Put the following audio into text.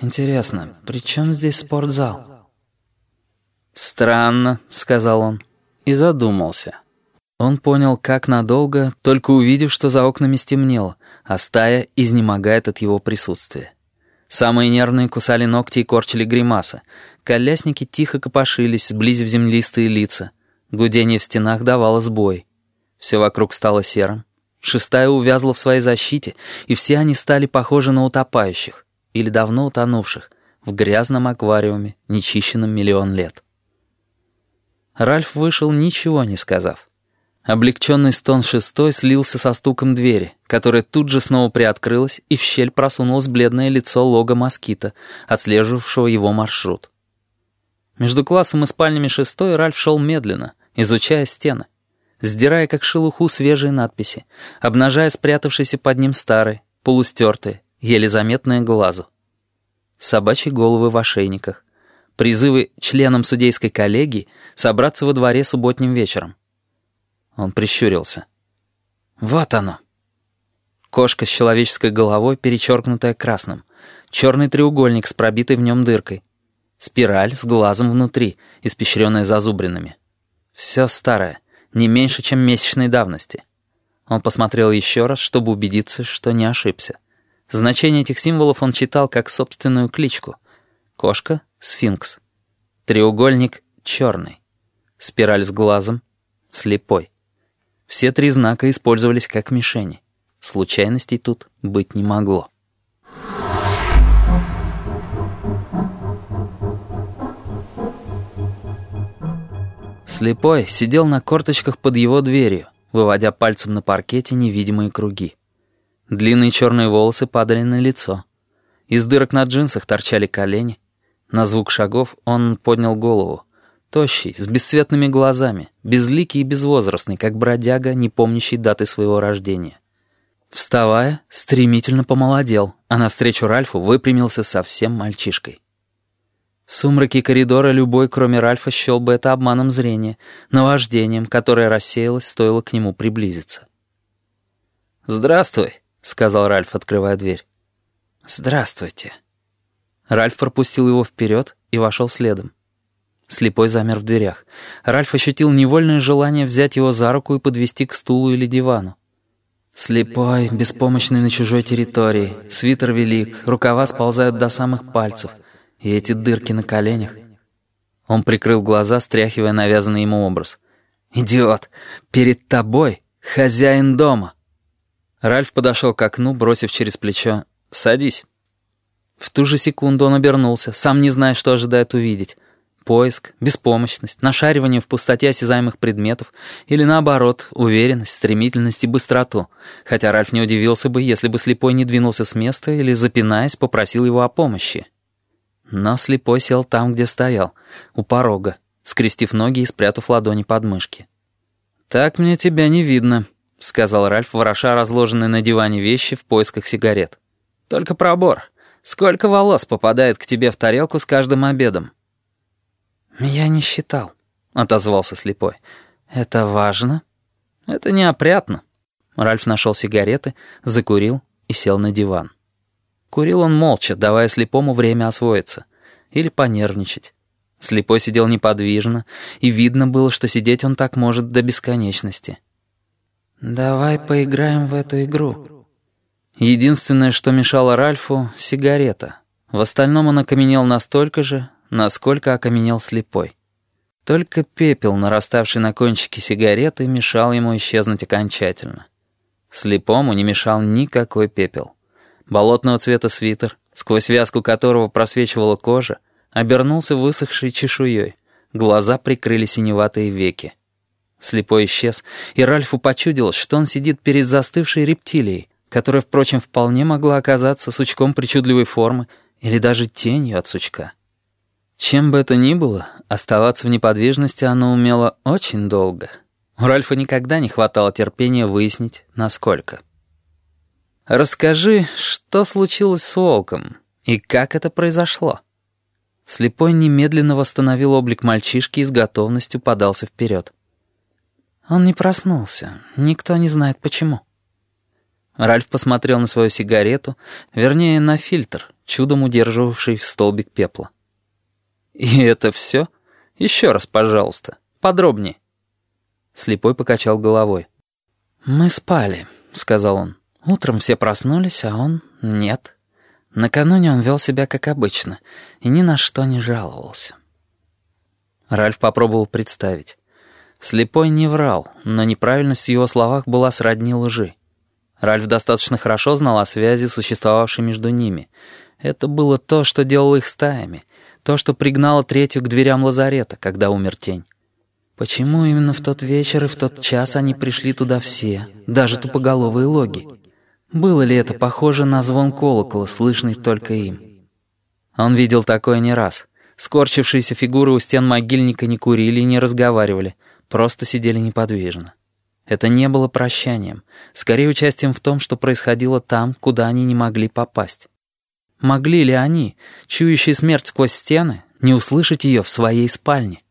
«Интересно, при чем здесь спортзал?» «Странно», — сказал он, и задумался. Он понял, как надолго, только увидев, что за окнами стемнело, а стая изнемогает от его присутствия. Самые нервные кусали ногти и корчили гримасы. Колясники тихо копошились, сблизив землистые лица. Гудение в стенах давало сбой. Все вокруг стало серым. Шестая увязла в своей защите, и все они стали похожи на утопающих или давно утонувших, в грязном аквариуме, нечищенном миллион лет. Ральф вышел, ничего не сказав. Облегченный стон шестой слился со стуком двери, которая тут же снова приоткрылась, и в щель просунулось бледное лицо лога москита, отслеживавшего его маршрут. Между классом и спальнями шестой Ральф шел медленно, изучая стены, сдирая как шелуху свежие надписи, обнажая спрятавшиеся под ним старые, полустертые, еле заметное глазу. Собачьи головы в ошейниках. Призывы членам судейской коллегии собраться во дворе субботним вечером. Он прищурился. Вот оно. Кошка с человеческой головой, перечеркнутая красным. Черный треугольник с пробитой в нем дыркой. Спираль с глазом внутри, испещренная зазубринами. Все старое, не меньше, чем месячной давности. Он посмотрел еще раз, чтобы убедиться, что не ошибся. Значение этих символов он читал как собственную кличку. Кошка — сфинкс. Треугольник — черный. Спираль с глазом — слепой. Все три знака использовались как мишени. Случайностей тут быть не могло. Слепой сидел на корточках под его дверью, выводя пальцем на паркете невидимые круги. Длинные черные волосы падали на лицо. Из дырок на джинсах торчали колени. На звук шагов он поднял голову. Тощий, с бесцветными глазами, безликий и безвозрастный, как бродяга, не помнящий даты своего рождения. Вставая, стремительно помолодел, а навстречу Ральфу выпрямился совсем мальчишкой. В сумраке коридора любой, кроме Ральфа, счел бы это обманом зрения, наваждением, которое рассеялось, стоило к нему приблизиться. «Здравствуй», — сказал Ральф, открывая дверь. «Здравствуйте». Ральф пропустил его вперед и вошел следом. Слепой замер в дверях. Ральф ощутил невольное желание взять его за руку и подвести к стулу или дивану. Слепой, беспомощный на чужой территории, свитер велик, рукава сползают до самых пальцев, и эти дырки на коленях. Он прикрыл глаза, стряхивая навязанный ему образ. «Идиот! Перед тобой хозяин дома!» Ральф подошел к окну, бросив через плечо «Садись». В ту же секунду он обернулся, сам не зная, что ожидает увидеть. Поиск, беспомощность, нашаривание в пустоте осязаемых предметов или, наоборот, уверенность, стремительность и быстроту. Хотя Ральф не удивился бы, если бы слепой не двинулся с места или, запинаясь, попросил его о помощи. Но слепой сел там, где стоял, у порога, скрестив ноги и спрятав ладони под мышки. «Так мне тебя не видно», — сказал Ральф, вороша разложенные на диване вещи в поисках сигарет. «Только пробор. Сколько волос попадает к тебе в тарелку с каждым обедом?» «Я не считал», — отозвался слепой. «Это важно?» «Это неопрятно». Ральф нашел сигареты, закурил и сел на диван. Курил он молча, давая слепому время освоиться. Или понервничать. Слепой сидел неподвижно, и видно было, что сидеть он так может до бесконечности. «Давай поиграем в эту игру». Единственное, что мешало Ральфу — сигарета. В остальном он окаменел настолько же, насколько окаменел слепой. Только пепел, нараставший на кончике сигареты, мешал ему исчезнуть окончательно. Слепому не мешал никакой пепел. Болотного цвета свитер, сквозь вязку которого просвечивала кожа, обернулся высохшей чешуей. Глаза прикрыли синеватые веки. Слепой исчез, и Ральфу почудилось, что он сидит перед застывшей рептилией, которая, впрочем, вполне могла оказаться сучком причудливой формы или даже тенью от сучка. Чем бы это ни было, оставаться в неподвижности оно умело очень долго. У Ральфа никогда не хватало терпения выяснить, насколько. «Расскажи, что случилось с волком и как это произошло?» Слепой немедленно восстановил облик мальчишки и с готовностью подался вперед. Он не проснулся. Никто не знает почему. Ральф посмотрел на свою сигарету, вернее, на фильтр, чудом удерживавший столбик пепла. «И это все? Еще раз, пожалуйста, подробнее». Слепой покачал головой. «Мы спали», — сказал он. «Утром все проснулись, а он — нет. Накануне он вел себя как обычно и ни на что не жаловался». Ральф попробовал представить. Слепой не врал, но неправильность в его словах была сродни лжи. Ральф достаточно хорошо знал о связи, существовавшей между ними. Это было то, что делало их стаями, то, что пригнало третью к дверям лазарета, когда умер тень. Почему именно в тот вечер и в тот час они пришли туда все, даже тупоголовые логи? Было ли это похоже на звон колокола, слышный только им? Он видел такое не раз. Скорчившиеся фигуры у стен могильника не курили и не разговаривали, просто сидели неподвижно. Это не было прощанием, скорее участием в том, что происходило там, куда они не могли попасть. Могли ли они, чующие смерть сквозь стены, не услышать ее в своей спальне?